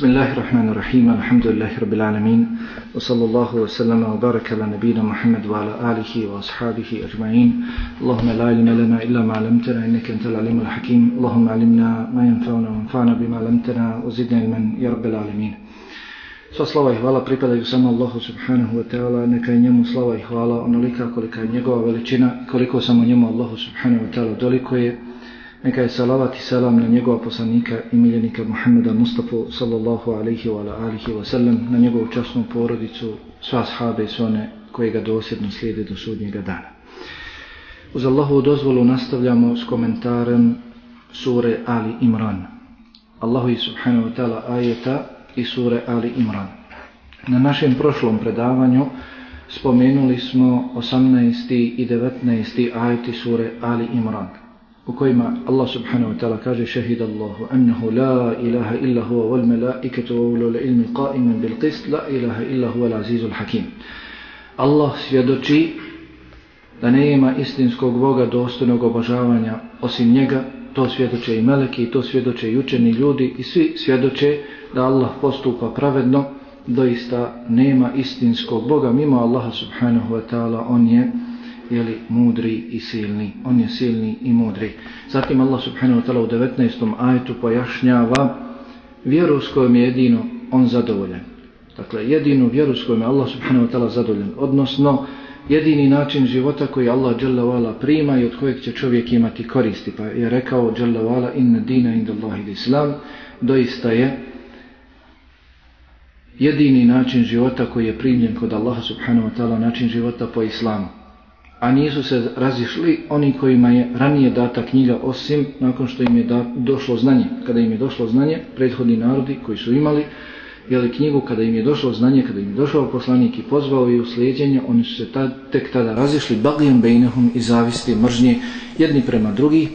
بسم الله الرحمن الرحيم الحمد لله رب العالمين وصلى الله وسلم وبارك على نبينا محمد وعلى آله وأصحابه أجمعين اللهم لا علم لنا إلا ما علمتنا إنك أنت العليم الحكيم اللهم علمنا ما ينفعنا وانفعنا بما علمتنا وزدنا علما يا رب العالمين Sva slava i hvala pripadaju samo Allahu subhanahu wa ta'ala, neka je njemu slava i hvala onolika kolika je njegova veličina, koliko samo njemu Allahu subhanahu wa ta'ala doliko je. Neka je salavat i salam na njegova poslanika i miljenika Muhammeda Mustafa sallallahu alaihi wa alihi wa sallam, na njegovu časnu porodicu, sva sahabe i sve one koje ga dosjedno slijede do sudnjega dana. Uz Allahovu dozvolu nastavljamo s komentarem sure Ali Imran. Allahu i subhanahu wa ta'ala ajeta i sure Ali Imran. Na našem prošlom predavanju spomenuli smo 18. i 19. ajeti sure Ali Imran u kojima Allah subhanahu wa ta'ala kaže šehid Allahu anahu la ilaha illa huwa wal malaikatu wa ulul ilmi qa'iman bil qist la ilaha illa huwa al azizul hakim. Allah svjedoči da nema istinskog Boga dostojnog obožavanja osim njega. To svjedoče i meleki to svjedoče i učeni ljudi i svi svjedoče da Allah postupa pravedno. Doista nema istinskog Boga mimo Allaha subhanahu wa ta'ala. On je jeli, mudri i silni. On je silni i mudri. Zatim Allah subhanahu wa ta'ala u 19. ajetu pojašnjava vjeru s kojom je jedino on zadovoljen. Dakle, jedinu vjeru s kojom je Allah subhanahu wa ta'ala zadovoljen. Odnosno, jedini način života koji Allah jalla wala prima i od kojeg će čovjek imati koristi. Pa je rekao jalla vala inna dina inda Allahi islam. Doista je jedini način života koji je primljen kod Allaha subhanahu wa ta'ala način života po islamu a nisu se razišli oni kojima je ranije data knjiga osim nakon što im je da, došlo znanje. Kada im je došlo znanje, prethodni narodi koji su imali jeli knjigu, kada im je došlo znanje, kada im je došao poslanik i pozvao i uslijedjenje, oni su se tad, tek tada razišli bagijem bejnehum i zavisti mržnje jedni prema drugi,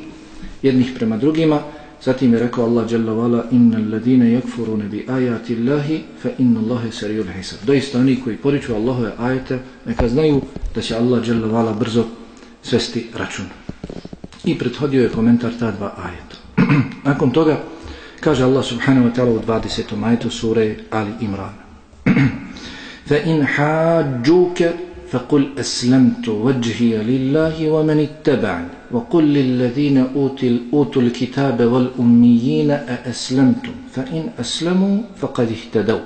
jednih prema drugima, Zatim je rekao Allah dželle Vala innal ladina yakfuruna bi ayati Allahi fa inna llaha sariul hisab. Doista oni koji poriču Allahove ajete neka znaju da će Allah dželle Vala brzo svesti račun. I prethodio je komentar ta dva ajeta. Nakon toga kaže Allah subhanahu wa ta'ala u 20. ajetu sure Ali Imran. fa in hađuke فقل أسلمت وجهي لله ومن اتبعني وقل للذين أوتوا الكتاب والأميين أأسلمتم؟ فإن أسلموا فقد اهتدوا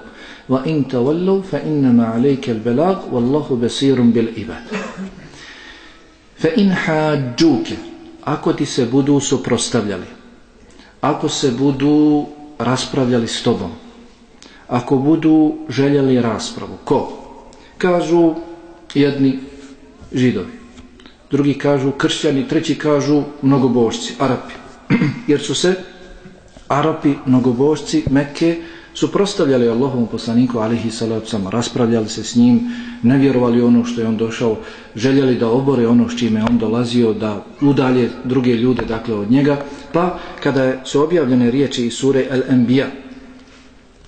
وإن تولوا فإنما عليك البلاغ والله بصير بالعباد. فإن حاجوك ako ti se budu suprostavljali ako se budu raspravljali s tobom ako budu željeli raspravu. Ko? kažu jedni židovi. Drugi kažu kršćani, treći kažu mnogobošci, Arapi. Jer su se Arapi, mnogobošci, Mekke, su prostavljali Allahovom poslaniku, alihi salacom, raspravljali se s njim, ne vjerovali ono što je on došao, željeli da obore ono s čime on dolazio, da udalje druge ljude, dakle, od njega. Pa, kada su objavljene riječi iz sure El-Enbiya,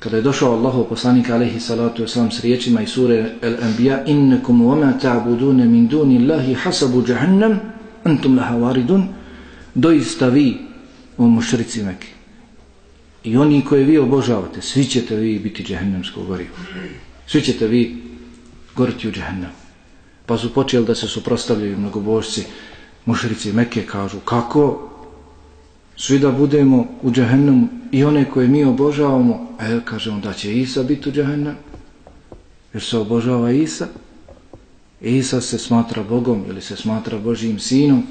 kada je došao Allahov poslanik alejhi salatu vesselam s riječima iz sure El-Anbiya innakum wama ta'budun min dunillahi hasabu jahannam antum laha waridun. Doista vi o mušrici Mekke i oni koje vi obožavate svi ćete vi biti džehennemsko gorivo. Svi ćete vi goriti u džehennem. Pa su počeli da se suprostavljaju mnogobožci mušrici Mekke kažu kako svi da budemo u džahennemu i one koje mi obožavamo, a e, kažemo da će Isa biti u džahennemu, jer se obožava Isa. Isa se smatra Bogom ili se smatra Božijim sinom,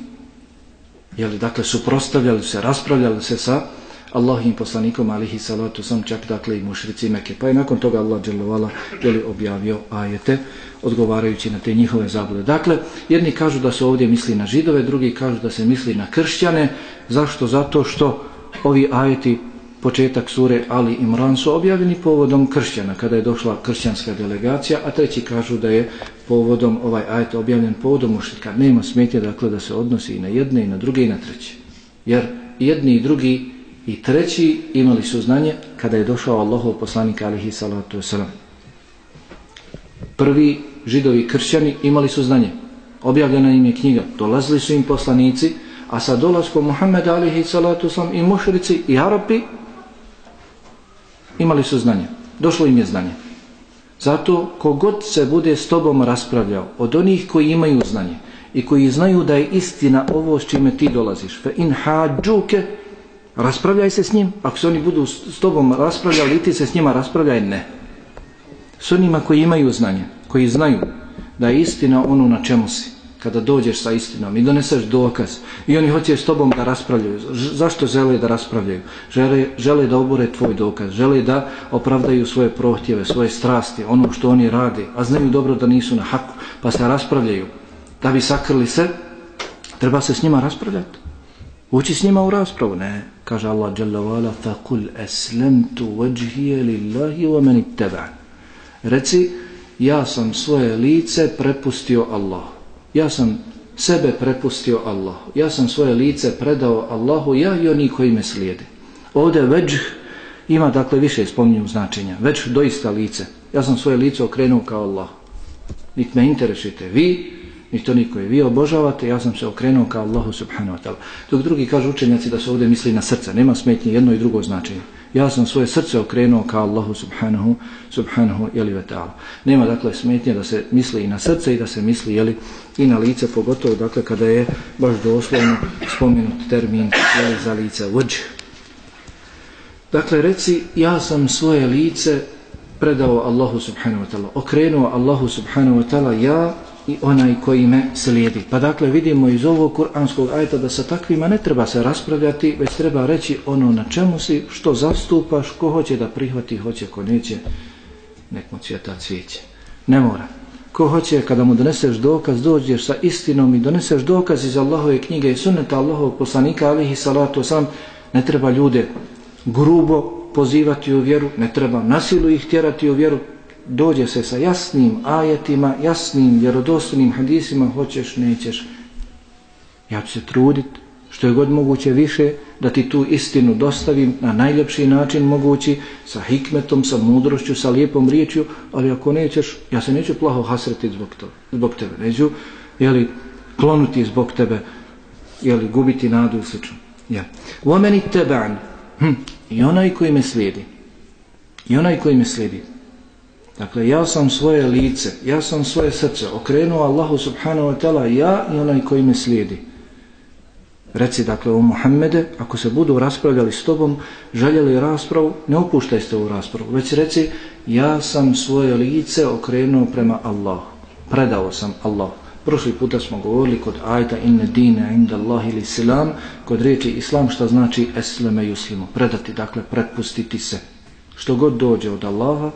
jeli, dakle, suprostavljali se, raspravljali se sa Allahim poslanikom alihi salatu sam čak dakle i mušrici Mekke. Pa je nakon toga Allah dželovala jeli, objavio ajete odgovarajući na te njihove zablude. Dakle, jedni kažu da se ovdje misli na židove, drugi kažu da se misli na kršćane. Zašto? Zato što ovi ajeti početak sure Ali Imran su objavljeni povodom kršćana, kada je došla kršćanska delegacija, a treći kažu da je povodom ovaj ajet objavljen povodom mušrika. Nema smetje dakle da se odnosi i na jedne i na druge i na treće. Jer jedni i drugi i treći imali su znanje kada je došao Allahov poslanik alihi salatu wasalam. Prvi židovi kršćani imali su znanje. Objavljena im je knjiga. Dolazili su im poslanici, a sa dolaskom Muhammed alihi salatu wasalam i mušrici i Arapi Imali su znanje. Došlo im je znanje. Zato kogod se bude s tobom raspravljao od onih koji imaju znanje i koji znaju da je istina ovo s čime ti dolaziš. Fe in hađuke, raspravljaj se s njim. Ako se oni budu s tobom raspravljali, ti se s njima raspravljaj, ne. S onima koji imaju znanje, koji znaju da je istina ono na čemu si kada dođeš sa istinom i doneseš dokaz i oni hoće s tobom da raspravljaju zašto žele da raspravljaju žele, žele da obore tvoj dokaz žele da opravdaju svoje prohtjeve svoje strasti, ono što oni rade a znaju dobro da nisu na haku pa se raspravljaju da bi sakrili se treba se s njima raspravljati ući s njima u raspravu ne, kaže Allah jalla vala, فَقُلْ aslamtu وَجْهِيَ lillahi وَمَنِ man reci ja sam svoje lice prepustio Allahu ja sam sebe prepustio Allahu. Ja sam svoje lice predao Allahu, ja i oni koji me slijede. Ovdje veđ ima dakle više spominju značenja. Već doista lice. Ja sam svoje lice okrenuo kao Allah. Nik me interesujete vi, ni to niko je. Vi obožavate, ja sam se okrenuo ka Allahu subhanahu wa ta'ala. Dok drugi kažu učenjaci da se ovdje misli na srce. Nema smetnje jedno i drugo značenje ja sam svoje srce okrenuo ka Allahu subhanahu subhanahu jeli ve ta'ala. Nema dakle smetnje da se misli i na srce i da se misli jeli, i na lice, pogotovo dakle kada je baš doslovno spomenut termin jeli, za lice vđ. Dakle, reci, ja sam svoje lice predao Allahu subhanahu wa ta'ala, okrenuo Allahu subhanahu wa ta'ala, ja i onaj koji me slijedi. Pa dakle vidimo iz ovog kuranskog ajta da sa takvima ne treba se raspravljati, već treba reći ono na čemu si, što zastupaš, ko hoće da prihvati, hoće, ko neće, nek mu cvjeta cvijeće. Ne mora. Ko hoće, kada mu doneseš dokaz, dođeš sa istinom i doneseš dokaz iz Allahove knjige i sunneta Allahovog poslanika, alihi salatu sam, ne treba ljude grubo pozivati u vjeru, ne treba nasilu ih tjerati u vjeru, dođe se sa jasnim ajetima, jasnim vjerodostojnim hadisima, hoćeš, nećeš. Ja ću se trudit što je god moguće više da ti tu istinu dostavim na najljepši način mogući, sa hikmetom, sa mudrošću, sa lijepom riječju, ali ako nećeš, ja se neću plaho hasreti zbog, to, zbog tebe, neću jeli, klonuti zbog tebe, jeli, gubiti nadu i sl. Ja. Vomeni teban, hm. i onaj koji me slijedi, i onaj koji me slijedi, Dakle, ja sam svoje lice, ja sam svoje srce okrenuo Allahu subhanahu wa ta'ala, ja i onaj koji me slijedi. Reci, dakle, u Muhammede, ako se budu raspravljali s tobom, željeli raspravu, ne opuštaj se u raspravu, već reci, ja sam svoje lice okrenuo prema Allahu. Predao sam Allahu. Prošli puta smo govorili kod ajta inne dine inda Allah ili silam, kod riječi islam šta znači esleme yuslimu. Predati, dakle, prepustiti se. Što god dođe od Allaha,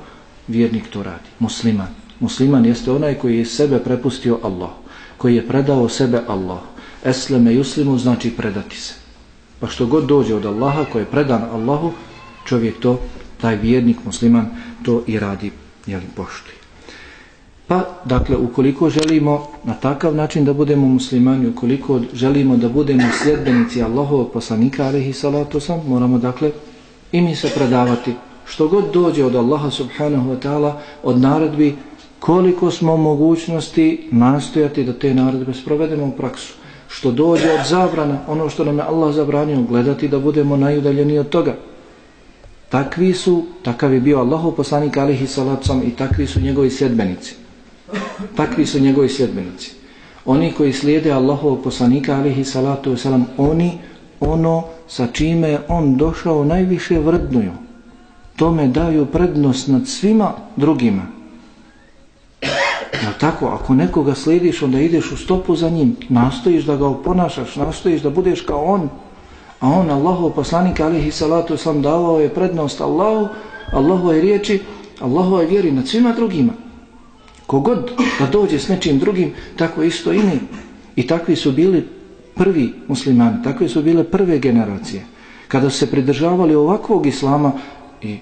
vjernik to radi. Musliman. Musliman jeste onaj koji je sebe prepustio Allah. Koji je predao sebe Allah. Esleme yuslimu znači predati se. Pa što god dođe od Allaha koji je predan Allahu, čovjek to, taj vjernik musliman, to i radi, jel poštuje. Pa, dakle, ukoliko želimo na takav način da budemo muslimani, ukoliko želimo da budemo sljedbenici Allahovog poslanika, alaihi salatu sam, moramo, dakle, i mi se predavati što god dođe od Allaha subhanahu wa ta'ala od naredbi koliko smo mogućnosti nastojati da te naredbe sprovedemo u praksu što dođe od zabrana ono što nam je Allah zabranio gledati da budemo najudaljeni od toga takvi su takav je bio Allahov poslanik alihi salacom i takvi su njegovi sjedbenici. takvi su njegovi sjedbenici. oni koji slijede Allahov poslanika alihi salatu wasalam oni ono sa čime on došao najviše vrdnuju tome daju prednost nad svima drugima. Jel tako, ako nekoga slijediš, onda ideš u stopu za njim, nastojiš da ga oponašaš, nastojiš da budeš kao on, a on, Allahov poslanik, alihi salatu islam, davao je prednost Allahu, Allahove riječi, Allahove vjeri nad svima drugima. Kogod da dođe s nečim drugim, tako isto i mi. I takvi su bili prvi muslimani, takve su bile prve generacije. Kada se pridržavali ovakvog islama, i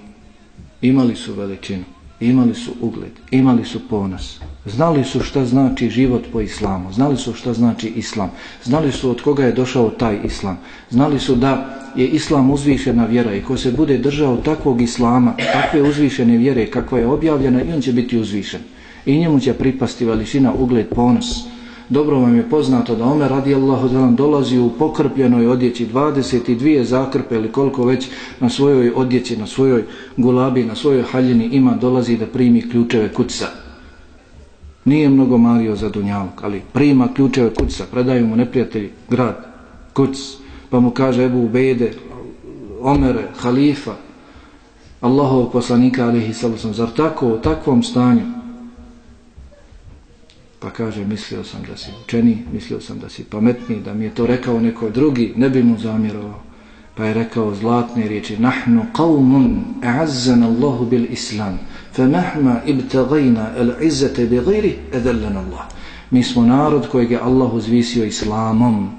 imali su veličinu, imali su ugled, imali su ponos. Znali su šta znači život po islamu, znali su šta znači islam, znali su od koga je došao taj islam, znali su da je islam uzvišena vjera i ko se bude držao takvog islama, takve uzvišene vjere kakva je objavljena i on će biti uzvišen. I njemu će pripasti veličina, ugled, ponos. Dobro vam je poznato da Omer radijallahu talan dolazi u pokrpljenoj odjeći 22 zakrpe ili koliko već na svojoj odjeći, na svojoj gulabi, na svojoj haljini ima, dolazi da primi ključeve kuca. Nije mnogo mario za Dunjaluk, ali prima ključeve kuca, predaju mu neprijatelji grad, kuc, pa mu kaže Ebu Ubejde, Omere, Halifa, Allahov poslanika alihi sallam, zar tako, u takvom stanju? Pa kaže, mislio sam da si učeni, mislio sam da si pametni, da mi je to rekao neko drugi, ne bi mu zamjerovao. Pa je rekao zlatne riječi, nahnu qavmun a'azzan Allahu bil islam, fa mahma ibtagajna al izzate bi gajri, edallan Allah. Mi smo narod kojeg je Allah uzvisio islamom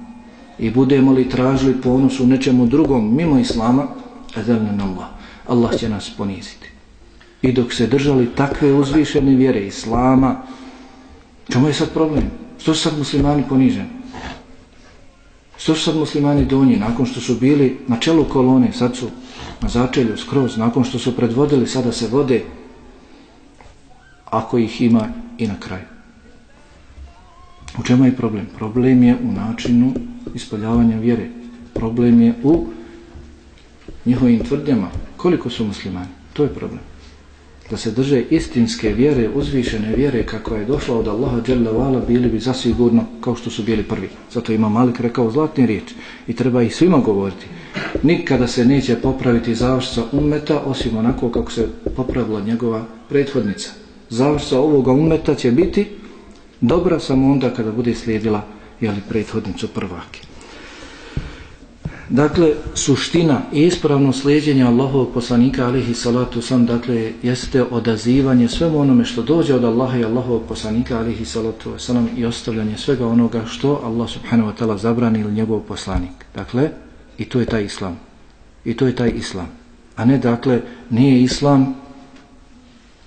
i budemo li tražili ponos u nečemu drugom mimo islama, edallan Allah. Allah će nas poniziti. I dok se držali takve uzvišene vjere islama, čemu je sad problem? Što su sad muslimani poniženi? Što su sad muslimani donji? Nakon što su bili na čelu kolone, sad su na začelju skroz, nakon što su predvodili, sada se vode, ako ih ima i na kraju. U čemu je problem? Problem je u načinu ispoljavanja vjere. Problem je u njihovim tvrdnjama. Koliko su muslimani? To je problem. Da se drže istinske vjere, uzvišene vjere kako je došla od Allaha Jalla Vala, bili bi zasigurno kao što su bili prvi. Zato ima Malik rekao zlatni riječ i treba ih svima govoriti. Nikada se neće popraviti završca ummeta osim onako kako se popravila njegova prethodnica. Završca ovoga ummeta će biti dobra samo onda kada bude slijedila jeli, prethodnicu prvake. Dakle, suština i ispravno slijedjenje Allahovog poslanika alihi salatu sam, dakle, jeste odazivanje svemu onome što dođe od Allaha i Allahovog poslanika alihi salatu sam i ostavljanje svega onoga što Allah subhanahu wa ta'ala zabrani ili njegov poslanik. Dakle, i to je taj islam. I to je taj islam. A ne, dakle, nije islam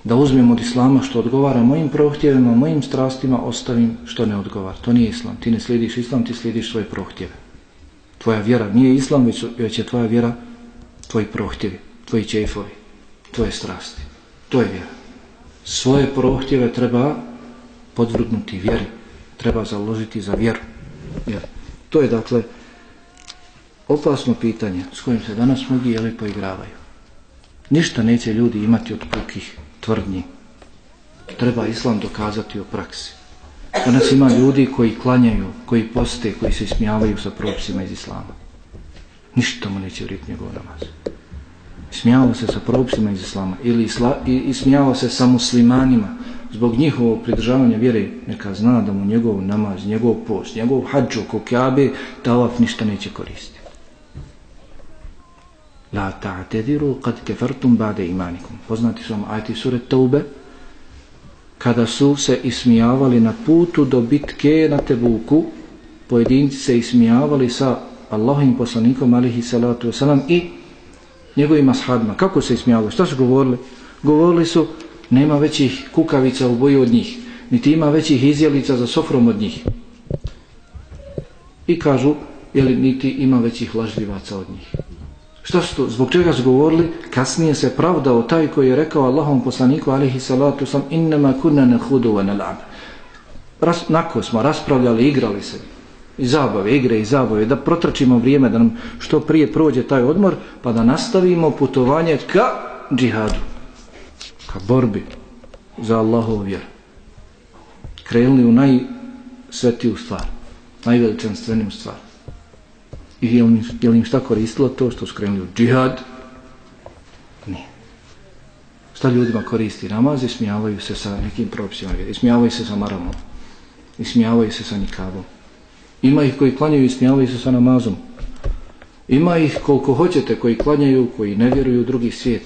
da uzmem od islama što odgovara mojim prohtjevima, mojim strastima, ostavim što ne odgovara. To nije islam. Ti ne slijediš islam, ti slijediš svoje prohtjeve. Tvoja vjera nije islam, već, već je tvoja vjera tvoji prohtjevi, tvoji čefovi, tvoje strasti. To je vjera. Svoje prohtjeve treba podvrgnuti vjeri. Treba založiti za vjeru. Jer to je dakle opasno pitanje s kojim se danas mnogi jeli poigravaju. Ništa neće ljudi imati od pukih tvrdnji. Treba islam dokazati u praksi. Danas ima ljudi koji klanjaju, koji poste, koji se smijavaju sa propisima iz islama. Ništa mu neće vriti njegov namaz. Smijava se sa propisima iz islama ili isla, i, i smijava se sa muslimanima zbog njihovog pridržavanja vjere neka zna da mu njegov namaz, njegov post, njegov hađu kokjabe, talaf tavaf ništa neće koristiti. La ta'tediru kad kefertum bade imanikum. Poznati su vam ajti sure Taube, kada su se ismijavali na putu do bitke na Tebuku, pojedinci se ismijavali sa Allahim poslanikom alihi salatu wasalam i njegovim ashabima. Kako se ismijavali? Šta su govorili? Govorili su, nema većih kukavica u boju od njih, niti ima većih izjelica za sofrom od njih. I kažu, jeli niti ima većih lažljivaca od njih. Što su to? Zbog čega su govorili? Kasnije se pravdao taj koji je rekao Allahom poslaniku alihi salatu sam innama kuna ne hudu wa lab. Ras, nako smo raspravljali, igrali se. I zabave, igre i zabave. Da protračimo vrijeme, da nam što prije prođe taj odmor, pa da nastavimo putovanje ka džihadu. Ka borbi za Allahov vjer. Krenuli u najsvetiju stvar. Najveličanstveniju stvar. I je on, je li im šta koristilo to što su krenuli u džihad? Nije. Šta ljudima koristi namaz Ismijavaju se sa nekim propisima Ismijavaju se sa maramom. Ismijavaju se sa nikabom. Ima ih koji klanjaju i ismijavaju se sa namazom. Ima ih koliko hoćete koji klanjaju, koji ne vjeruju u drugi svijet.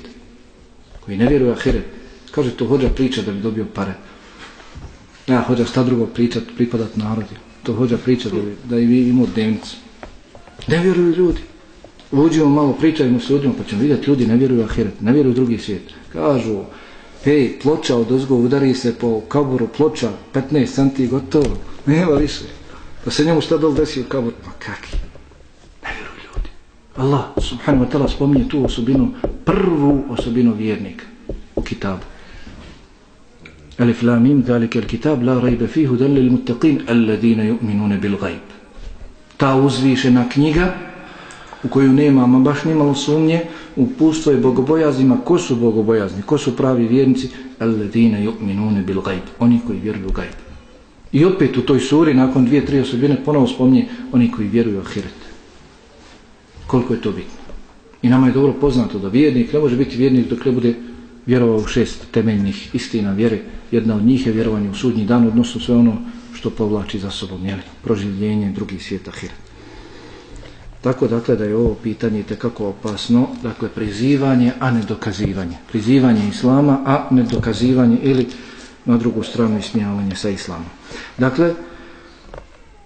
Koji ne vjeruju u ahiret. Kaže to hođa priča da bi dobio pare. Ja hođa šta drugo pričat, pripadat narodi. To hođa priča da bi, da bi imao dnevnicu. Ne vjeruju ljudi. Uđemo malo, pričajmo s ljudima, pa ćemo vidjeti, ljudi ne vjeruju ahiret, ne vjeruju drugi svijet. Kažu, hej, ploča od ozgo udari se po kaburu, ploča 15 cm gotovo, nema više. Pa se njemu šta dol desi u kaboru? Ma kaki? Ne vjeruju ljudi. Allah, subhanahu wa ta'ala, spominje tu osobinu, prvu osobinu vjernika u kitabu. Alif lam mim al kitab, la rajbe fihi dalil lil muttaqin ju'minune yu'minuna bil ghaib. Ta uzvišena knjiga u koju nemamo baš nimalo sumnje u je bogobojazima ko su bogobojazni ko su pravi vjernici? Alladhina yu'minuna bil gajb oni koji vjeruju u gajb i opet u toj suri nakon dvije tri osobine ponovo spominje oni koji vjeruju u ahiret. Koliko je to bitno? I nama je dobro poznato da vjernik ne može biti vjernik dok ne bude vjerovao u šest temeljnih istina vjere. Jedna od njih je vjerovanje u sudnji dan odnosno sve ono što povlači za sobom jeli, proživljenje drugih svijeta ahiret Tako dakle da je ovo pitanje tekako opasno, dakle prizivanje, a ne dokazivanje. Prizivanje islama, a ne dokazivanje ili na drugu stranu ismijavanje sa islamom. Dakle,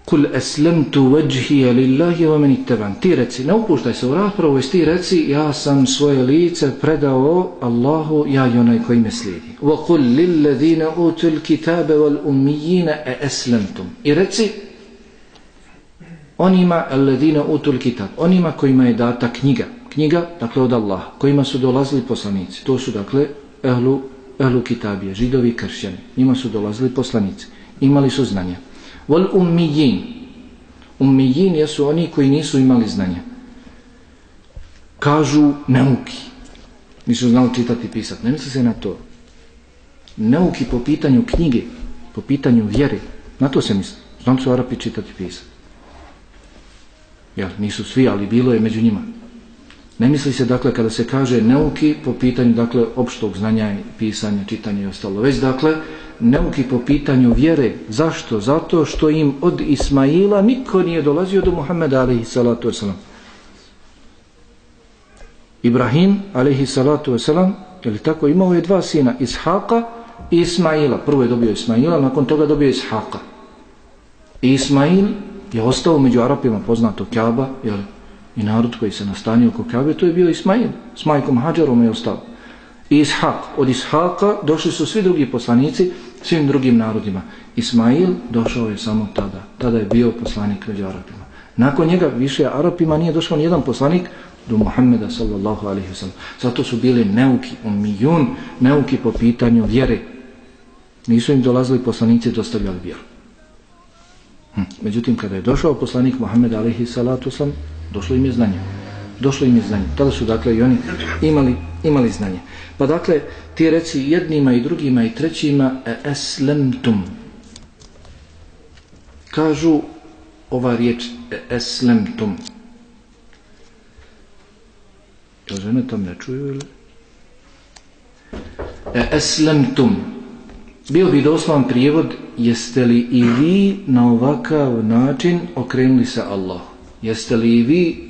Kul eslemtu vajhija lillahi wa meni teban. Ti reci, ne upuštaj se u raspravu, već ti reci, ja sam svoje lice predao Allahu, ja i onaj koji me slijedi. Wa kul lilladine utul kitabe wal umijine e eslemtum. I reci, onima alladina utul kitab, onima kojima je data knjiga, knjiga dakle od Allaha, kojima su dolazili poslanici. To su dakle ehlu ehlu kitabije, židovi i kršćani. Njima su dolazili poslanici. Imali su znanja. Vol ummijin. Ummijin jesu oni koji nisu imali znanja. Kažu neuki. Nisu znali čitati i pisati. Ne misli se na to. Neuki po pitanju knjige, po pitanju vjere. Na to se misli. Znam su Arapi čitati i pisati. Ja, nisu svi, ali bilo je među njima. Ne misli se, dakle, kada se kaže neuki po pitanju, dakle, opštog znanja i pisanja, čitanja i ostalo. Već, dakle, neuki po pitanju vjere. Zašto? Zato što im od Ismaila niko nije dolazio do Muhammeda, alaihi salatu wasalam. Ibrahim, alaihi salatu wasalam, je li tako, imao je dva sina, Ishaqa i Ismaila. Prvo je dobio Ismaila, nakon toga dobio Ishaqa. I Ismail je ostao među Arapima poznato Kaaba, jel, i narod koji se nastanio oko Kabe, to je bio Ismail, s majkom Hadžarom je ostao. I Ishak. od Ishaka došli su svi drugi poslanici, svim drugim narodima. Ismail došao je samo tada, tada je bio poslanik među Arapima. Nakon njega više Arapima nije došao nijedan poslanik do Muhammeda sallallahu alaihi wa. Zato su bili neuki, umijun, neuki po pitanju vjere. Nisu im dolazili poslanici, dostavljali vjeru. Hm. Međutim, kada je došao poslanik Muhammed alaihi salatu sallam, došlo im je znanje. Došlo im je znanje. Tada su, dakle, i oni imali, imali znanje. Pa, dakle, ti reci jednima i drugima i trećima e eslemtum. Kažu ova riječ e eslemtum. Jel žene tam ne čuju ili? E eslemtum. Bio bi doslovan prijevod jeste li i vi na ovakav način okrenuli se Allah? Jeste li i vi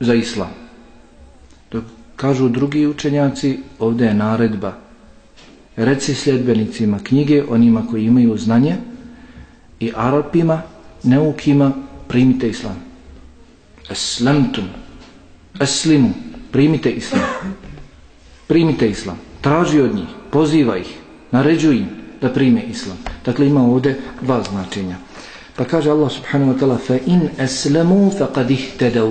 za islam? Dok kažu drugi učenjaci, ovdje je naredba. Reci sljedbenicima knjige, onima koji imaju znanje, i Arapima, neukima, primite islam. Eslamtum, eslimu, primite islam. Primite islam. Traži od njih, poziva ih, naređuj im da prime islam. Dakle, ima ovdje dva značenja. Pa kaže Allah subhanahu wa ta'ala fa in aslamu faqad ihtadaw.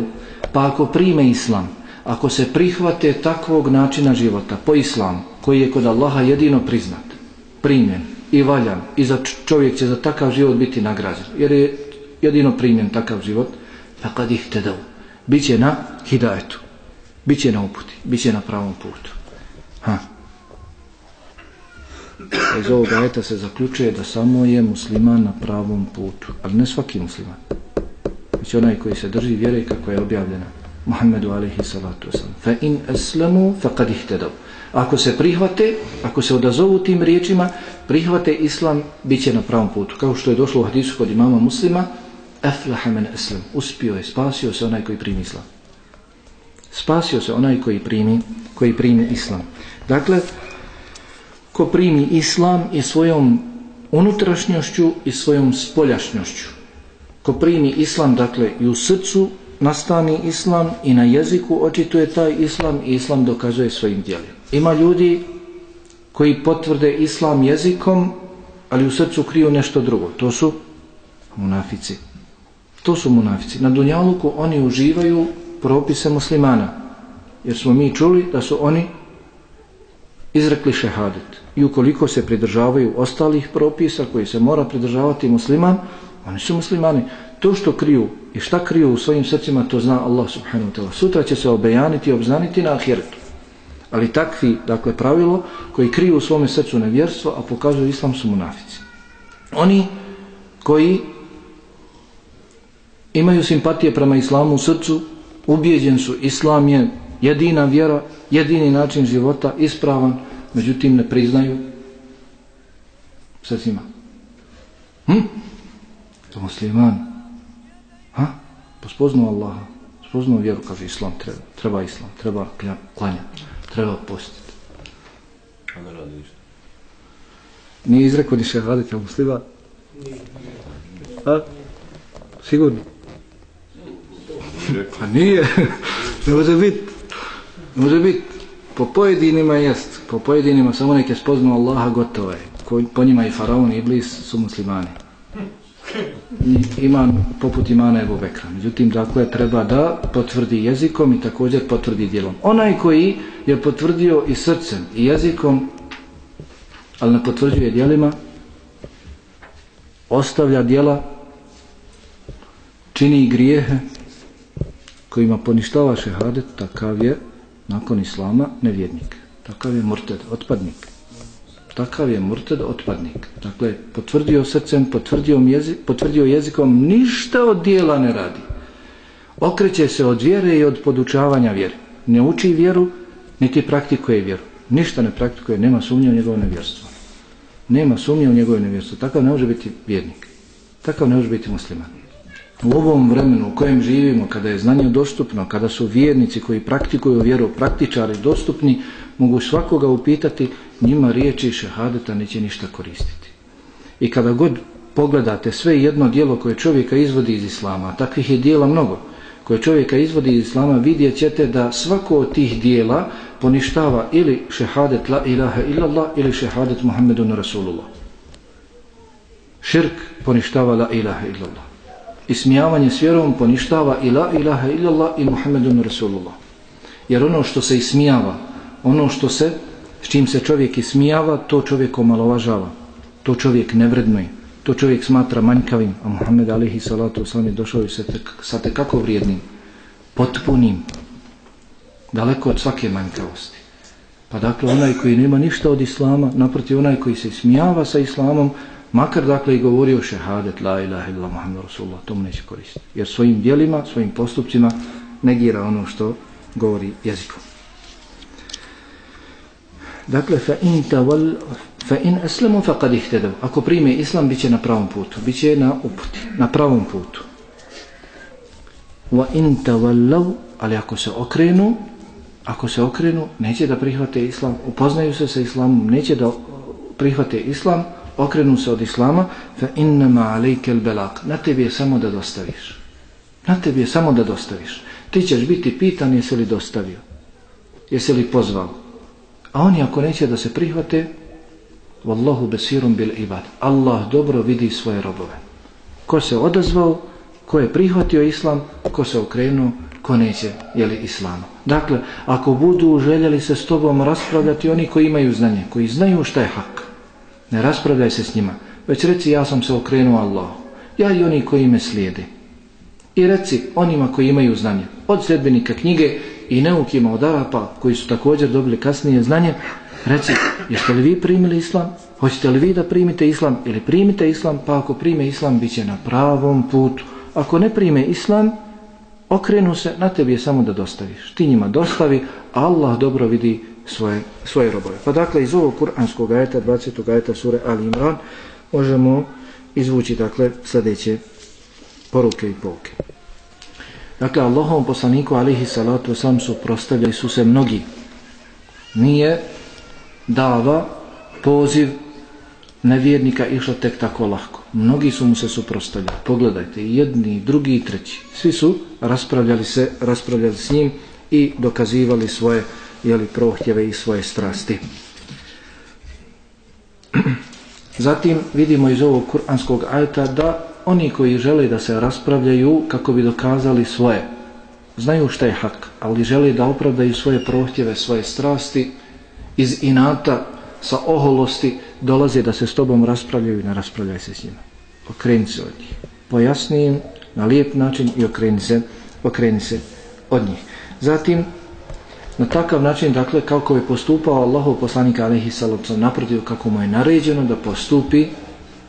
Pa ako prime islam, ako se prihvate takvog načina života po islamu, koji je kod Allaha jedino priznat, primjen i valjan i za čovjek će za takav život biti nagrađen, jer je jedino primjen takav život, faqad ihtadaw. Biće na hidajetu. Biće na uputi, biće na pravom putu. Ha iz ovog ajeta se zaključuje da samo je musliman na pravom putu, ali ne svaki musliman. Već onaj koji se drži vjere kako je objavljena. Muhammedu alaihi salatu wasalam. Fa in aslamu fa kad ihtedav. Ako se prihvate, ako se odazovu tim riječima, prihvate islam, bit će na pravom putu. Kao što je došlo u hadisu kod imama muslima, aflaha men aslam. Uspio je, spasio se onaj koji primi islam. Spasio se onaj koji primi, koji primi islam. Dakle, ko primi islam i svojom unutrašnjošću i svojom spoljašnjošću. Ko primi islam, dakle, i u srcu nastani islam i na jeziku očituje taj islam i islam dokazuje svojim dijelima. Ima ljudi koji potvrde islam jezikom, ali u srcu kriju nešto drugo. To su munafici. To su munafici. Na Dunjaluku oni uživaju propise muslimana. Jer smo mi čuli da su oni izrekli šehadet i ukoliko se pridržavaju ostalih propisa koji se mora pridržavati musliman, oni su muslimani. To što kriju i šta kriju u svojim srcima, to zna Allah subhanahu wa ta'ala. Sutra će se obejaniti i obznaniti na ahiretu. Ali takvi, dakle, pravilo koji kriju u svome srcu nevjerstvo, a pokazuju islam su munafici. Oni koji imaju simpatije prema islamu u srcu, ubijeđen su, islam je jedina vjera, jedini način života, ispravan, međutim ne priznaju srcima. Hm? To musliman. Ha? Spoznao Allaha, spoznao vjeru, kaže islam, treba, treba islam, treba klanjati, treba postiti. A ne radi ništa. Nije izrekao ni šehadit, je muslima? A? Sigurno? Pa nije. ne može biti. Ne može biti. Po pojedinima jest. Po pojedinima samo neke spoznao Allaha gotovo je. Ko, po njima i faraon i iblis su muslimani. Iman poput imana Ebu Bekra. Međutim, dakle, treba da potvrdi jezikom i također potvrdi djelom. Onaj koji je potvrdio i srcem i jezikom, ali ne potvrđuje djelima, ostavlja djela, čini grijehe, kojima poništava šehadet, takav je, nakon islama, nevjernik. Takav je murted, otpadnik. Takav je murted, otpadnik. Dakle, potvrdio srcem, potvrdio, jezik, potvrdio jezikom, ništa od dijela ne radi. Okreće se od vjere i od podučavanja vjere. Ne uči vjeru, niti praktikuje vjeru. Ništa ne praktikuje, nema sumnje u njegovo nevjerstvo. Nema sumnje u njegovo nevjerstvo. Takav ne može biti vjernik. Takav ne može biti musliman u ovom vremenu u kojem živimo, kada je znanje dostupno, kada su vjernici koji praktikuju vjeru, praktičari dostupni, mogu svakoga upitati, njima riječi šehadeta neće ništa koristiti. I kada god pogledate sve jedno dijelo koje čovjeka izvodi iz Islama, takvih je dijela mnogo, koje čovjeka izvodi iz Islama, vidjet ćete da svako od tih dijela poništava ili šehadet la ilaha illallah ili šehadet Muhammedun Rasulullah. Širk poništava la ilaha illallah ismijavanje s vjerom poništava i la ilaha illallah i Muhammedun Rasulullah. Jer ono što se ismijava, ono što se, s čim se čovjek ismijava, to čovjek omalovažava. To čovjek nevrednuje. To čovjek smatra manjkavim. A Muhammed alihi salatu oslam je došao i sa tekako vrijednim, potpunim, daleko od svake manjkavosti. Pa dakle, onaj koji nema ništa od Islama, naproti onaj koji se ismijava sa Islamom, makar dakle i govorio šehadet la ilaha illa muhammed rasulullah to mu neće koristiti. Jer svojim dijelima, svojim postupcima negira ono što govori jezikom. Dakle fa in tawal fa in aslamu faqad ihtadav. ako prime islam biće na pravom putu. Biće na uputi na pravom putu. Wa in tawallav, ali ako se okrenu ako se okrenu neće da prihvate islam upoznaju se sa islamom neće da prihvate islam okrenu se od islama fa innama alayka belak. na tebi je samo da dostaviš. Na tebi je samo da dostaviš. Ti ćeš biti pitan jesi li dostavio jesi li pozvao. A oni ako neće da se prihvate wallahu basirun bil ibad. Allah dobro vidi svoje robove. Ko se odazvao ko je prihvatio islam ko se okrenuo ko neće je li dakle ako budu željeli se s tobom raspravljati oni koji imaju znanje koji znaju šta je hak Ne raspravljaj se s njima, već reci ja sam se okrenuo Allahu. Ja i oni koji me slijede. I reci onima koji imaju znanje, od sljedbenika knjige i neukima od Arapa, koji su također dobili kasnije znanje, reci, jeste li vi primili islam? Hoćete li vi da primite islam? Ili primite islam, pa ako prime islam, bit će na pravom putu. Ako ne prime islam, okrenu se, na tebi je samo da dostaviš. Ti njima dostavi, Allah dobro vidi svoje, svoje robove. Pa dakle, iz ovog kuranskog ajeta, 20. ajeta sure Ali Imran, možemo izvući dakle sljedeće poruke i pouke. Dakle, Allahom poslaniku alihi salatu sam su prostavljali su se mnogi. Nije dava poziv nevjernika išlo tek tako lahko. Mnogi su mu se suprostavljali. Pogledajte, jedni, drugi i treći. Svi su raspravljali se, raspravljali s njim i dokazivali svoje jeli, prohtjeve i svoje strasti. Zatim vidimo iz ovog kuranskog ajta da oni koji žele da se raspravljaju kako bi dokazali svoje, znaju šta je hak, ali žele da opravdaju svoje prohtjeve, svoje strasti iz inata, sa oholosti, dolaze da se s tobom raspravljaju i ne raspravljaj se s njima. Okreni se od njih. Pojasni im na lijep način i okreni se, okreni se od njih. Zatim, na takav način, dakle, kako je postupao Allahov poslanika alaihi sallam, naprotiv kako mu je naređeno da postupi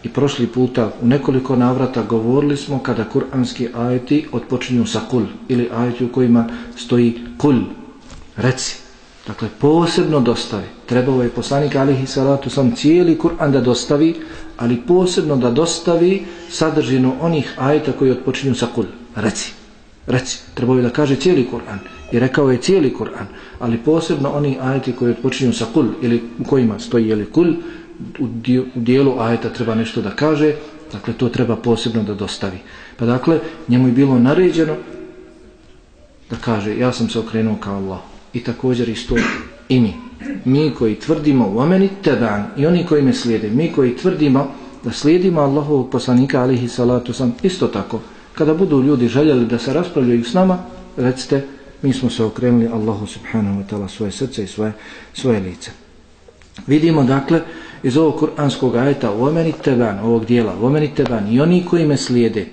i prošli puta u nekoliko navrata govorili smo kada kuranski ajeti odpočinju sa kul ili ajeti u kojima stoji kul, reci. Dakle, posebno dostavi. Trebao je poslanik alihi salatu sam cijeli Kur'an da dostavi, ali posebno da dostavi sadržinu onih ajeta koji odpočinju sa kul, reci. Reci, trebao je da kaže cijeli Kur'an. I rekao je cijeli Kur'an, ali posebno oni ajeti koji počinju sa kul ili u kojima stoji jeli kul, u dijelu ajeta treba nešto da kaže, dakle to treba posebno da dostavi. Pa dakle, njemu je bilo naređeno da kaže, ja sam se okrenuo kao Allah. I također isto i mi. Mi koji tvrdimo u ameni teban i oni koji me slijede, mi koji tvrdimo da slijedimo Allahovog poslanika alihi salatu sam, isto tako, kada budu ljudi željeli da se raspravljaju s nama, recite, mi smo se okrenuli Allahu subhanahu wa ta'ala svoje srce i svoje, svoje lice. Vidimo dakle iz ovog kuranskog ajeta omeni teban, ovog dijela, omeni teban i oni koji me slijede.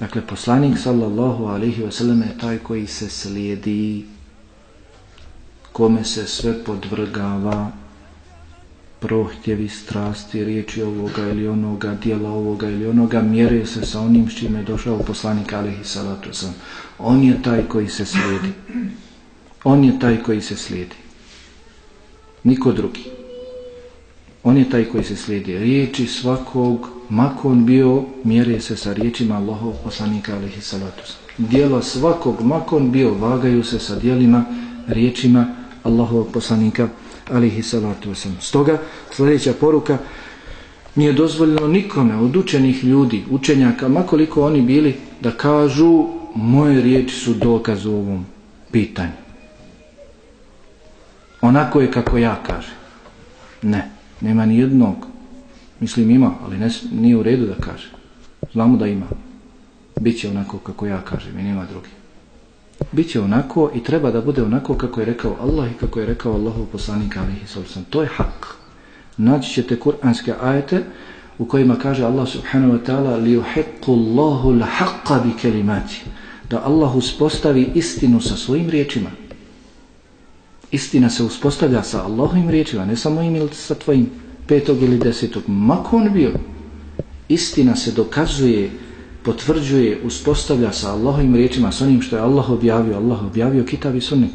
Dakle, poslanik sallallahu alihi wasallam je taj koji se slijedi, kome se sve podvrgava, prohtjevi, strasti, riječi ovoga ili onoga, dijela ovoga ili onoga, mjere se sa onim s čime je došao poslanik alaihi salatu sam. On je taj koji se slijedi. On je taj koji se slijedi. Niko drugi. On je taj koji se slijedi. Riječi svakog, makon bio, mjere se sa riječima Allahov poslanika alihi salatu. Dijela svakog, makon bio, vagaju se sa dijelima, riječima Allahov poslanika alihi salatu. Stoga, sljedeća poruka, nije dozvoljeno nikome od učenih ljudi, učenjaka, makoliko oni bili, da kažu moje riječi su dokaz u ovom pitanju. Onako je kako ja kažem. Ne. Nema ni jednog. Mislim ima, ali ne, nije u redu da kaže. Znamo da ima. Biće onako kako ja kažem i nema drugi. Biće onako i treba da bude onako kako je rekao Allah i kako je rekao Allahov poslanik alihi sallam. To je hak. Naći ćete kuranske ajete u kojima kaže Allah subhanahu wa ta'ala li uhiqqu Allahu l'haqqa bi kelimati. Da Allah uspostavi istinu sa svojim riječima. Istina se uspostavlja sa Allahovim riječima, ne samo im ili sa tvojim petog ili desetog. Mako on bio, istina se dokazuje, potvrđuje, uspostavlja sa Allahovim riječima, sa onim što je Allah objavio. Allah objavio kitab i sunnet,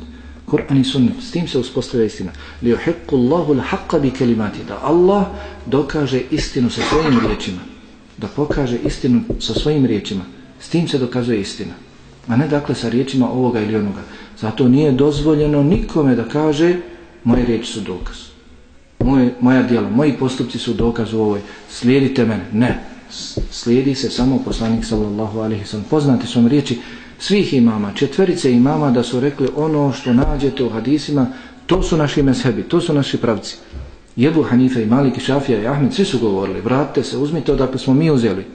Kur'an i sunnet. S tim se uspostavlja istina. Li uhiqqu Allahu haqqa bi kelimati. Da Allah dokaže istinu sa svojim riječima. Da pokaže istinu sa svojim riječima. S tim se dokazuje istina. A ne dakle sa riječima ovoga ili onoga. Zato nije dozvoljeno nikome da kaže moje riječi su dokaz. Moje, moja djela, moji postupci su dokaz u ovoj. Slijedite mene. Ne. Slijedi se samo poslanik sallallahu alaihi sallam. Poznate su vam riječi svih imama, četverice imama da su rekli ono što nađete u hadisima, to su naši mezhebi, to su naši pravci. Jebu Hanife i Malik i Šafija i Ahmed, svi su govorili, vratite se, uzmite odakle smo mi uzeli.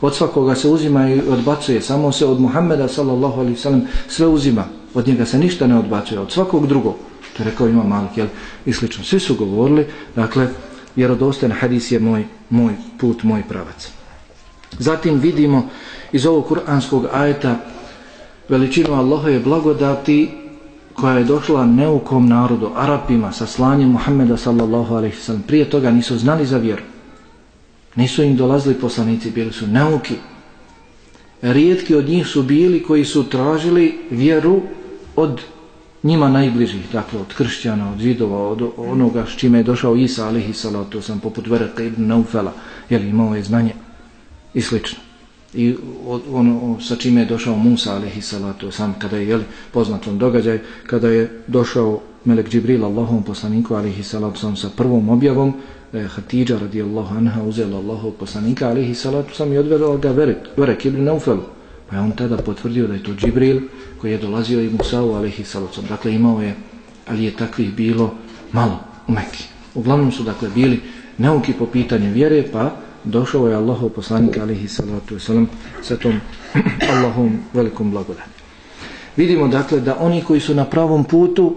Od svakoga se uzima i odbacuje, samo se od Muhammeda sallallahu alaihi sallam sve uzima. Od njega se ništa ne odbacuje, od svakog drugog. To je rekao ima Malik, jel? I slično. Svi su govorili, dakle, vjerodostojan hadis je moj, moj put, moj pravac. Zatim vidimo iz ovog kuranskog ajeta veličinu Allahove blagodati koja je došla neukom narodu, Arapima, sa slanjem Muhammeda sallallahu alaihi sallam. Prije toga nisu znali za vjeru. Nisu im dolazili poslanici, bili su neuki. Rijetki od njih su bili koji su tražili vjeru od njima najbližih, dakle od kršćana, od židova, od onoga s čime je došao Isa alaihi salatu sam poput Vereka ibn Naufela, jer imao je znanje i slično. I ono sa čime je došao Musa alejselatu salatu sam kada je jeli, poznatom događaj, kada je došao Melek Džibril Allahom poslaniku alejselatu salatu sam sa prvom objavom, da je Hatidža radijallahu anha uzela Allahov poslanika alejselatu salatu sam i odvela ga Verek, Verek ibn Naufel Pa je on tada potvrdio da je to Džibril koji je dolazio i Musa'u alaihi. Dakle imao je, ali je takvih bilo malo u Mekki. Uglavnom su dakle bili nauki po pitanju vjere, pa došao je Allahov poslanik alihi salatu wasalam sa tom Allahom velikom blagodatom. Vidimo dakle da oni koji su na pravom putu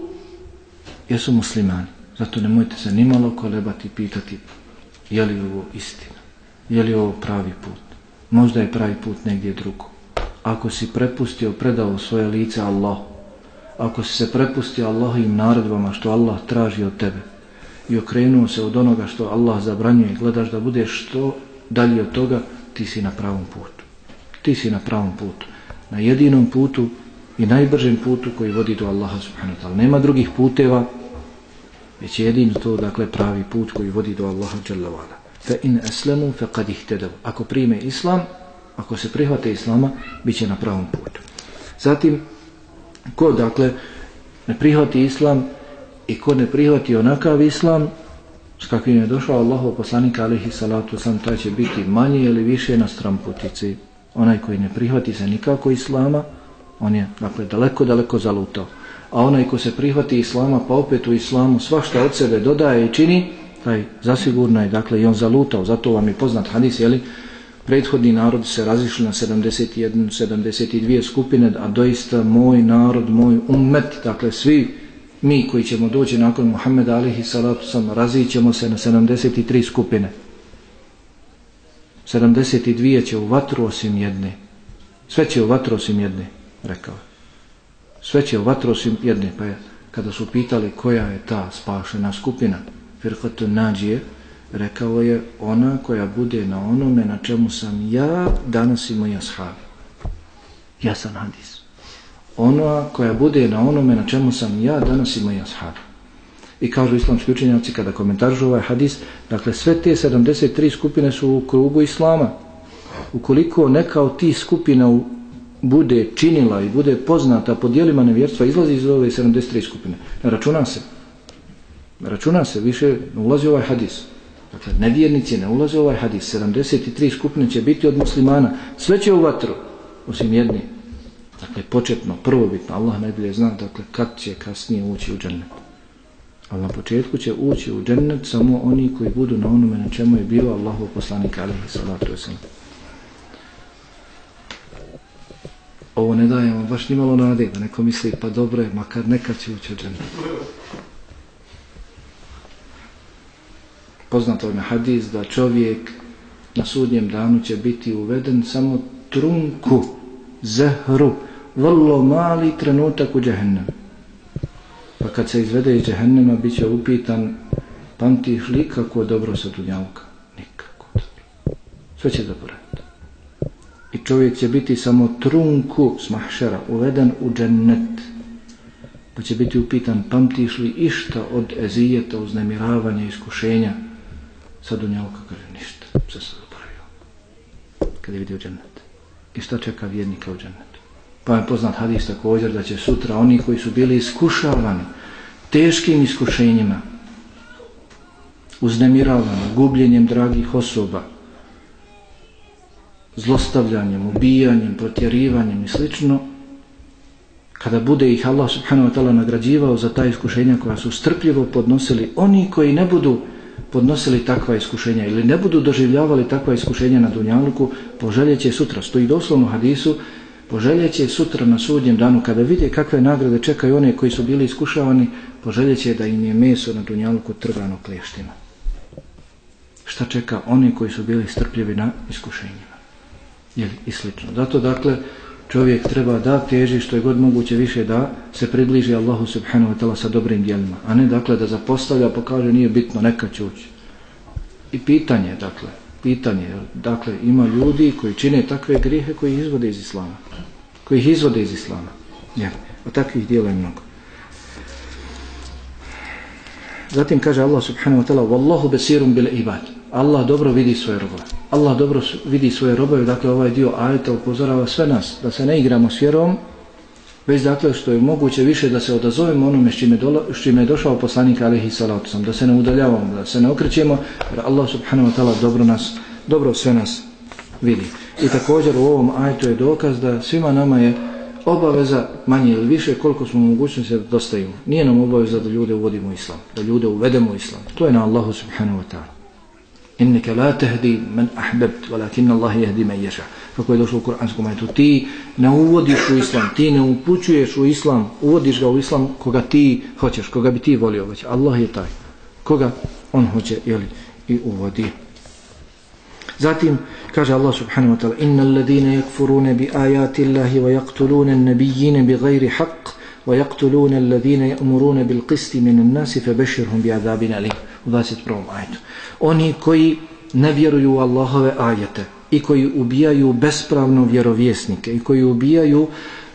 jesu muslimani. Zato nemojte se nimalo kolebati pitati je li ovo istina, je li ovo pravi put. Možda je pravi put negdje drugo. Ako si prepustio, predao svoje lice Allah, ako si se prepustio Allahovim naredbama što Allah traži od tebe i okrenuo se od onoga što Allah zabranjuje, gledaš da budeš što dalje od toga, ti si na pravom putu. Ti si na pravom putu. Na jedinom putu i najbržem putu koji vodi do Allaha subhanahu wa ta'ala. Nema drugih puteva, već je jedino to, dakle, pravi put koji vodi do Allaha dželavala. Fe in in fe kad ih tedav. Ako prime islam, ako se prihvate islama, bit će na pravom putu. Zatim, ko, dakle, ne prihvati islam i ko ne prihvati onakav islam, s kakvim je došao Allahov poslanik alihi salatu sam, taj će biti manje ili više na stramputici. Onaj koji ne prihvati se nikako islama, on je dakle daleko, daleko zalutao. A onaj ko se prihvati islama, pa opet u islamu svašta od sebe dodaje i čini, taj zasigurno je, dakle, i on zalutao. Zato vam je poznat hadis, jeli, prethodni narod se razišli na 71, 72 skupine, a doista moj narod, moj ummet, dakle, svi mi koji ćemo doći nakon Muhammeda alihi salatu sam, razićemo se na 73 skupine. 72 će u vatru osim jedne. Sve će u vatru osim jedne rekao. Sve će u vatru osim jedne, pa je, kada su pitali koja je ta spašena skupina, firkatu nađije, rekao je ona koja bude na onome na čemu sam ja danas i moja shavi Jasan hadis. Ona koja bude na onome na čemu sam ja danas i moji ashabi. I kažu islamski učenjaci kada komentaržu ovaj hadis, dakle sve te 73 skupine su u krugu islama. Ukoliko neka od tih skupina bude činila i bude poznata po dijelima nevjerstva, izlazi iz ove 73 skupine. Ne računa se. Ne računa se, više ne ulazi ovaj hadis. Dakle, nevjernici ne ulaze ovaj hadis. 73 skupine će biti od muslimana. Sve će u vatru, osim jedni. Dakle, početno, prvobitno, Allah najbolje zna, dakle, kad će kasnije ući u džennet. Ali na početku će ući u džennet samo oni koji budu na onome na čemu je bio Allahov poslanik, alaihi salatu wasalam. ovo ne daje vam baš nimalo nade da neko misli pa dobro je, makar nekad će ući u džennet. Poznato je na hadis da čovjek na sudnjem danu će biti uveden samo trunku, zehru, vrlo mali trenutak u džehennem. Pa kad se izvede iz džehennema, bit će upitan, pamtiš li kako dobro sa dunjavka? Nikako. Sve će zaboraviti i čovjek će biti samo trunku smahšera uveden u džennet. Pa će biti upitan pamtiš li išta od ezijeta, uznemiravanja, iskušenja sa dunjavka kaže ništa, sve se zaboravio. Kada je vidio džennet. I šta čeka vjernika u džennetu? Pa je poznat hadis također da će sutra oni koji su bili iskušavani teškim iskušenjima uznemiravani, gubljenjem dragih osoba zlostavljanjem, ubijanjem, protjerivanjem i slično, kada bude ih Allah subhanahu wa ta'ala nagrađivao za ta iskušenja koja su strpljivo podnosili, oni koji ne budu podnosili takva iskušenja ili ne budu doživljavali takva iskušenja na Dunjaluku, poželjeće sutra, stoji doslovno hadisu, poželjeće sutra na sudnjem danu, kada vidje kakve nagrade čekaju one koji su bili iskušavani, poželjeće da im je meso na dunjalku trgano klještima. Šta čeka oni koji su bili strpljivi na iskušenjima? Jel, i slično. Zato dakle čovjek treba da teži što je god moguće više da se približi Allahu subhanahu wa ta'ala sa dobrim djelima, a ne dakle da zapostavlja pa kaže nije bitno, neka će ući. I pitanje dakle, pitanje, dakle ima ljudi koji čine takve grijehe koji izvode iz Islama, koji ih izvode iz Islama. Ja. a takvih dijela je mnogo. Zatim kaže Allah subhanahu wa ta'ala Wallahu besirum bil ibad Allah dobro vidi svoje robove Allah dobro vidi svoje robove dakle ovaj dio ajeta upozorava sve nas da se ne igramo s vjerom već dakle što je moguće više da se odazovemo onome s čime, dola, s čime je došao poslanik alihi salatu sam da se ne udaljavamo da se ne okrećemo jer Allah subhanahu wa ta'ala dobro nas dobro sve nas vidi i također u ovom ajetu je dokaz da svima nama je obaveza manje ili više koliko smo mogućnosti da dostajemo. Nije nam obaveza da ljude uvodimo u islam, da ljude uvedemo u islam. To je na Allahu subhanahu wa ta'ala. Inneke la tehdi men ahbebt, walakin Allah jehdi men ješa. Kako je došlo u Kur'anskom ajetu, ti ne uvodiš u islam, ti ne upućuješ u islam, uvodiš ga u islam koga ti hoćeš, koga bi ti volio. Već Allah je taj. koga on hoće jeli, i uvodi. Zatim kaže Allah subhanahu wa ta'ala innal ladina yakfuruna bi ayati Allahi wa yaqtuluna an-nabiyyina bighayri haqq wa yaqtuluna alladhina ya'muruna bil qisti min an-nasi fabashshirhum bi'adhabin alim. U 21. ajetu. Oni koji ne vjeruju u Allahove ajete i koji ubijaju bespravno vjerovjesnike i koji ubijaju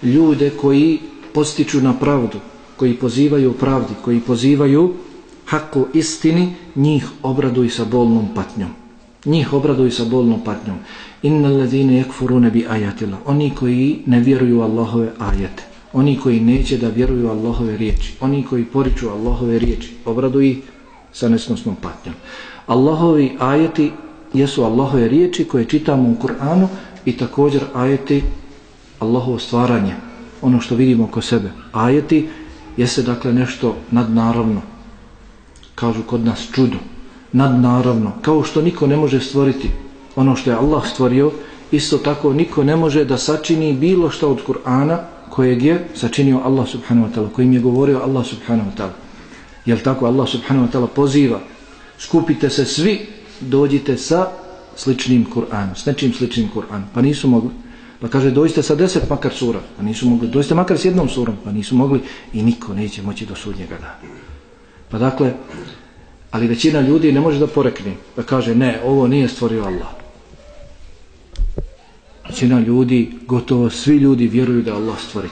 ljude koji postiču na pravdu, koji pozivaju pravdi, koji pozivaju haku istini, njih obraduj sa bolnom patnjom. Njih obraduj sa bolnom patnjom. Inna ladine yakfuruna bi ajatila. Oni koji ne vjeruju Allahove ajete. Oni koji neće da vjeruju Allahove riječi. Oni koji poriču Allahove riječi. Obraduj sa nesnosnom patnjom. Allahovi ajeti jesu Allahove riječi koje čitamo u Kur'anu i također ajeti Allahovo stvaranje. Ono što vidimo oko sebe. Ajeti jeste dakle nešto nadnaravno. Kažu kod nas čudo. Nadnaravno. Kao što niko ne može stvoriti ono što je Allah stvorio, isto tako niko ne može da sačini bilo što od Kur'ana kojeg je sačinio Allah subhanahu wa ta'ala, kojim je govorio Allah subhanahu wa ta'ala. Jel tako Allah subhanahu wa ta'ala poziva skupite se svi, dođite sa sličnim Kur'anom, s nečim sličnim Kur'anom. Pa nisu mogli. Pa kaže, dođite sa deset makar sura. Pa nisu mogli. Dođite makar s jednom surom. Pa nisu mogli. I niko neće moći do sudnjega dana. Pa dakle, ali većina ljudi ne može da porekne. Pa kaže, ne, ovo nije stvorio Allah. Većina ljudi, gotovo svi ljudi vjeruju da Allah stvorio.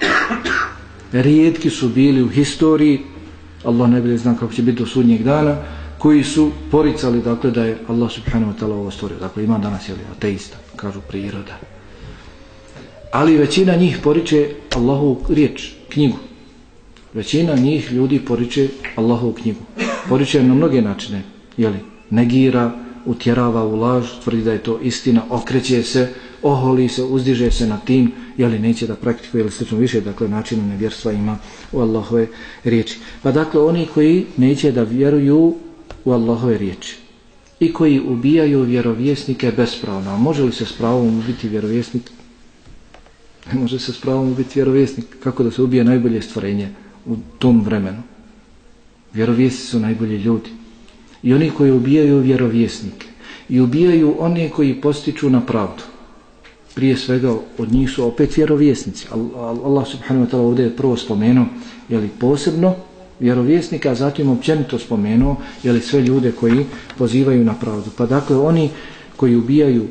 Rijetki su bili u historiji, Allah ne bi zna kako će biti do sudnjeg dana, koji su poricali dakle da je Allah subhanahu wa ta'ala ovo stvorio. Dakle, ima danas je ateista, kažu priroda. Ali većina njih poriče Allahu riječ, knjigu. Većina njih ljudi poriče Allahovu knjigu. Poriče na mnoge načine. Jeli, negira, utjerava u laž, tvrdi da je to istina, okreće se, oholi se, uzdiže se na tim, jeli neće da praktikuje ili slično više, dakle načina nevjerstva ima u Allahove riječi. Pa dakle, oni koji neće da vjeruju u Allahove riječi i koji ubijaju vjerovjesnike bespravno. Može li se s pravom ubiti vjerovjesnik? Ne može se s pravom ubiti vjerovjesnik. Kako da se ubije najbolje stvorenje u tom vremenu? Vjerovjesnici su najbolji ljudi. I oni koji ubijaju vjerovjesnike i ubijaju one koji postiču na pravdu. Prije svega od njih su opet vjerovjesnici. Allah subhanahu wa ta'ala ovdje je prvo spomenuo, jeli posebno, vjerovjesnika, a zatim općenito spomenuo jeli sve ljude koji pozivaju na pravdu. Pa dakle, oni koji ubijaju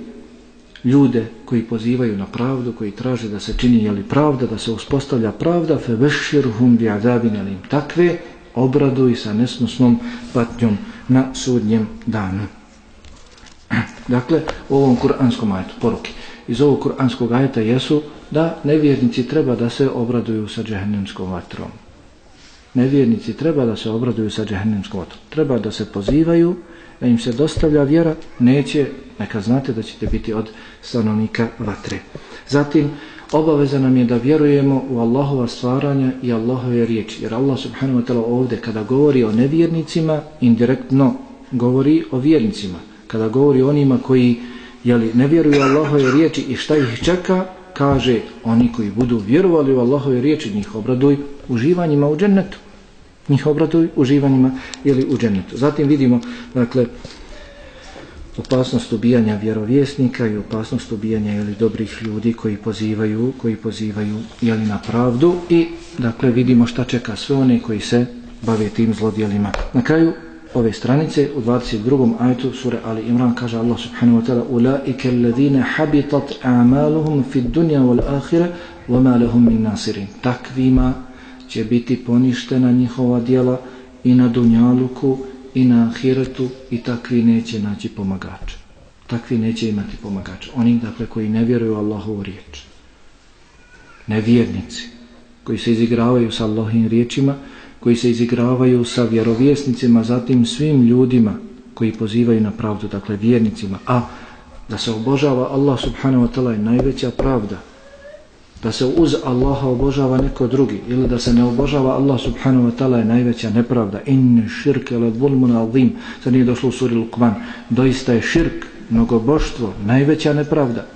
ljude koji pozivaju na pravdu, koji traže da se čini jeli pravda, da se uspostavlja pravda, fe veširhum bi adabin jelim takve, obraduj sa nesnosnom patnjom na sudnjem danu. Dakle, u ovom kuranskom ajetu, poruki, iz ovog kuranskog ajeta jesu da nevjernici treba da se obraduju sa džehennemskom vatrom nevjernici treba da se obraduju sa džehennemskom vatrom. Treba da se pozivaju, da im se dostavlja vjera, neće, neka znate da ćete biti od stanovnika vatre. Zatim, obaveza nam je da vjerujemo u Allahova stvaranja i Allahove riječi. Jer Allah subhanahu wa ta'ala ovdje kada govori o nevjernicima, indirektno govori o vjernicima. Kada govori o onima koji jeli, ne vjeruju Allahove riječi i šta ih čeka, kaže oni koji budu vjerovali u Allahove riječi, njih obraduj uživanjima u džennetu. Njih obraduj uživanjima ili u džennetu. Zatim vidimo, dakle, opasnost ubijanja vjerovjesnika i opasnost ubijanja ili dobrih ljudi koji pozivaju, koji pozivaju jeli na pravdu i dakle vidimo šta čeka sve one koji se bave tim zlodjelima. Na kraju ove stranice u 22. ajetu sure Ali Imran kaže Allah subhanahu wa ta'ala ulaike alladhina habitat a'maluhum fid dunya wal akhirah wama lahum min nasirin. Takvima će biti poništena njihova djela i na dunjaluku i na ahiretu i takvi neće naći pomagača takvi neće imati pomagača oni dakle koji ne vjeruju Allahovu riječ. Nevjernici koji se izigravaju sa Allahovim riječima koji se izigravaju sa vjerovjesnicima, zatim svim ljudima koji pozivaju na pravdu, dakle vjernicima, a da se obožava Allah subhanahu wa ta'ala je najveća pravda, da se uz Allaha obožava neko drugi ili da se ne obožava Allah subhanahu wa ta'ala je najveća nepravda. In širk ili zulmun azim. sad nije došlo u suri Lukman. Doista je širk, mnogoboštvo najveća nepravda.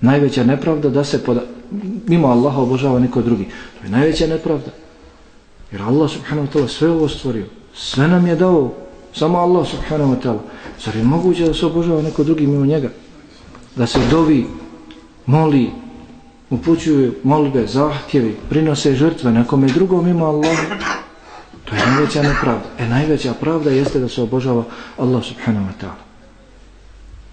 Najveća nepravda da se poda... mimo Allaha obožava neko drugi. To je najveća nepravda. Jer Allah subhanahu wa ta'ala sve ovo stvorio. Sve nam je dao Samo Allah subhanahu wa ta'ala. Zar je moguće da se obožava neko drugi mimo njega? Da se dovi, moli, upućuju molbe, zahtjevi, prinose žrtve nekome drugom mimo Allah. To je najveća nepravda. E najveća pravda jeste da se obožava Allah subhanahu wa ta'ala.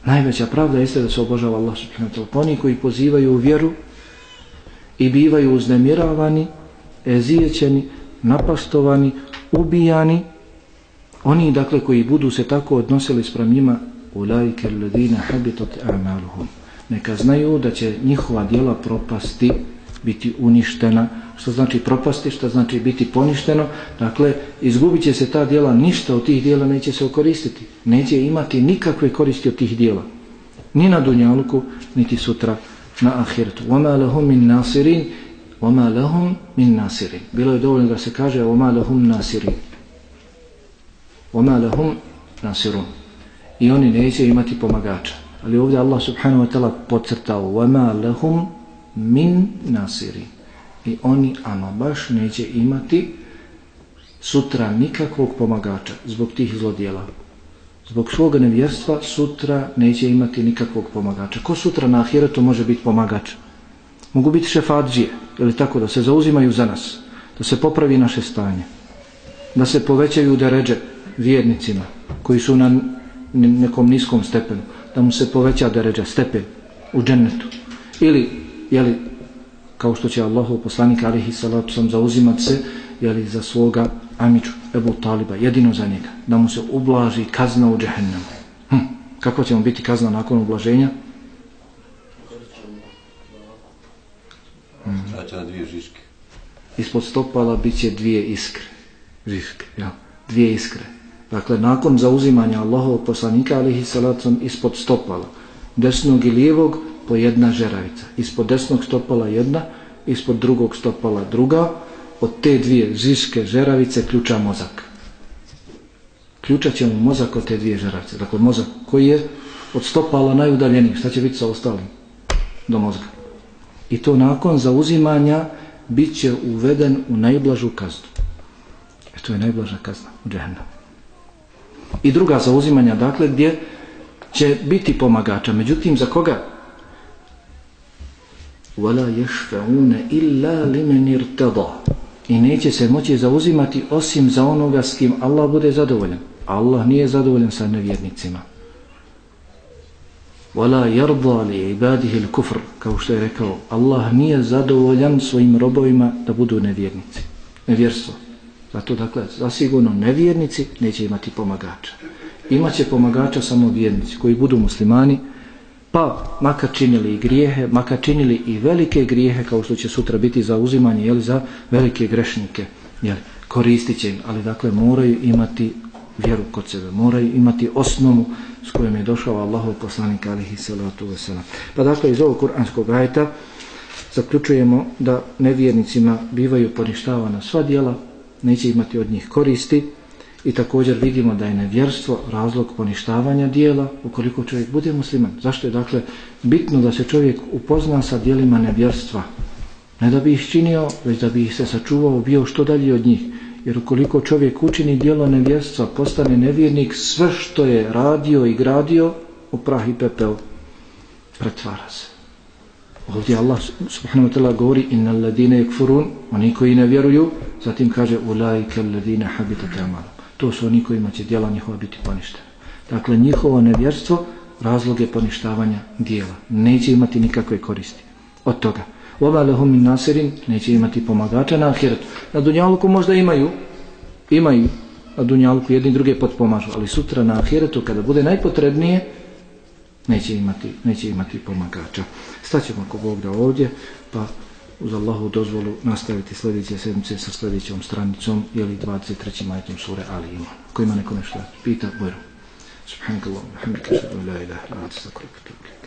Najveća pravda jeste da se obožava Allah subhanahu wa ta'ala. Pa oni koji pozivaju u vjeru i bivaju uznemiravani, ezijećeni, napastovani, ubijani, oni dakle koji budu se tako odnosili sprem njima, ulajke alladine habitat a'maluhum. Neka znaju da će njihova djela propasti, biti uništena, što znači propasti, što znači biti poništeno, dakle, izgubit će se ta djela, ništa od tih djela neće se okoristiti, neće imati nikakve koristi od tih djela, ni na dunjalku, niti sutra na ahiretu. وَمَا لَهُمْ مِنْ نَاصِرِينَ وَمَا لَهُمْ مِنْ نَاصِرِينَ Bilo je dovoljno da se kaže وَمَا لَهُمْ نَاصِرِينَ وَمَا لَهُمْ نَاصِرُونَ I oni neće imati pomagača. Ali ovdje Allah subhanahu wa ta'ala podcrtao وَمَا لَهُمْ مِنْ نَاصِرِينَ I oni, ama baš, neće imati sutra nikakvog pomagača zbog tih zlodjela. Zbog svog nevjerstva sutra neće imati nikakvog pomagača. Ko sutra na ahiretu može biti pomagač? Mogu biti šefadžije, ili tako, da se zauzimaju za nas, da se popravi naše stanje, da se povećaju deređe vjernicima koji su na nekom niskom stepenu, da mu se poveća deređa, stepen u džennetu. Ili, jeli, kao što će Allahov poslanik alihi salatu sam zauzimat se, jeli, za svoga Amiću, Ebu Taliba, jedino za njega, da mu se ublaži kazna u džehennemu. Hm, kako će mu biti kazna nakon ublaženja? Hmm. na dvije žiške. Ispod stopala bit će dvije iskre. Žiške, ja. Dvije iskre. Dakle, nakon zauzimanja Allahov poslanika, alihi salacom, ispod stopala, desnog i lijevog, po jedna žeravica. Ispod desnog stopala jedna, ispod drugog stopala druga, od te dvije žiške žeravice ključa mozak. Ključat će mu mozak od te dvije žeravice. Dakle, mozak koji je od stopala najudaljeniji. Šta će biti sa ostalim? Do mozga. I to nakon zauzimanja bit će uveden u najblažu kaznu. E to je najblaža kazna u džehnu. I druga zauzimanja, dakle, gdje će biti pomagača. Međutim, za koga? وَلَا يَشْفَعُونَ إِلَّا لِمَنِ ارْتَضَى i neće se moći zauzimati osim za onoga s kim Allah bude zadovoljan. Allah nije zadovoljan sa nevjernicima. وَلَا yarda لِعِبَادِهِ الْكُفْرِ kao što je rekao, Allah nije zadovoljan svojim robovima da budu nevjernici. Nevjerstvo. Zato dakle, zasigurno nevjernici neće imati pomagača. Imaće pomagača samo vjernici koji budu muslimani, pa makar činili i grijehe, makar činili i velike grijehe kao što će sutra biti za uzimanje jeli, za velike grešnike jeli, koristit će im, ali dakle moraju imati vjeru kod sebe, moraju imati osnovu s kojom je došao Allahov poslanik alihi salatu wasalam. Pa dakle iz ovog kuranskog ajta zaključujemo da nevjernicima bivaju poništavana sva dijela, neće imati od njih koristi, I također vidimo da je nevjerstvo razlog poništavanja dijela ukoliko čovjek bude musliman. Zašto je dakle bitno da se čovjek upozna sa dijelima nevjerstva? Ne da bi ih činio, već da bi ih se sačuvao, bio što dalje od njih. Jer ukoliko čovjek učini dijelo nevjerstva, postane nevjernik, sve što je radio i gradio, u prah i pepeo, pretvara se. Ovdje Allah subhanahu wa ta'ala govori inna alladine ekfurun, oni koji ne vjeruju, zatim kaže ulaike alladine habitate amalu to su oni kojima će djela njihova biti poništena. Dakle, njihovo nevjerstvo razlog je poništavanja dijela. Neće imati nikakve koristi od toga. Ova lehum min nasirin neće imati pomagača na ahiretu. Na dunjalku možda imaju, imaju, na dunjalku jedni druge potpomažu, ali sutra na ahiretu kada bude najpotrebnije, neće imati, neće imati pomagača. Staćemo ako Bog da ovdje, pa uz Allahu dozvolu nastaviti sljedeće sedmice sa sljedećom stranicom ili 23. majtom sure Ali Iman. Ko ima neko nešto pita, bojro. Subhanakallahu, Alhamdulillah, šadu, la ilaha, la ilaha, la ilaha,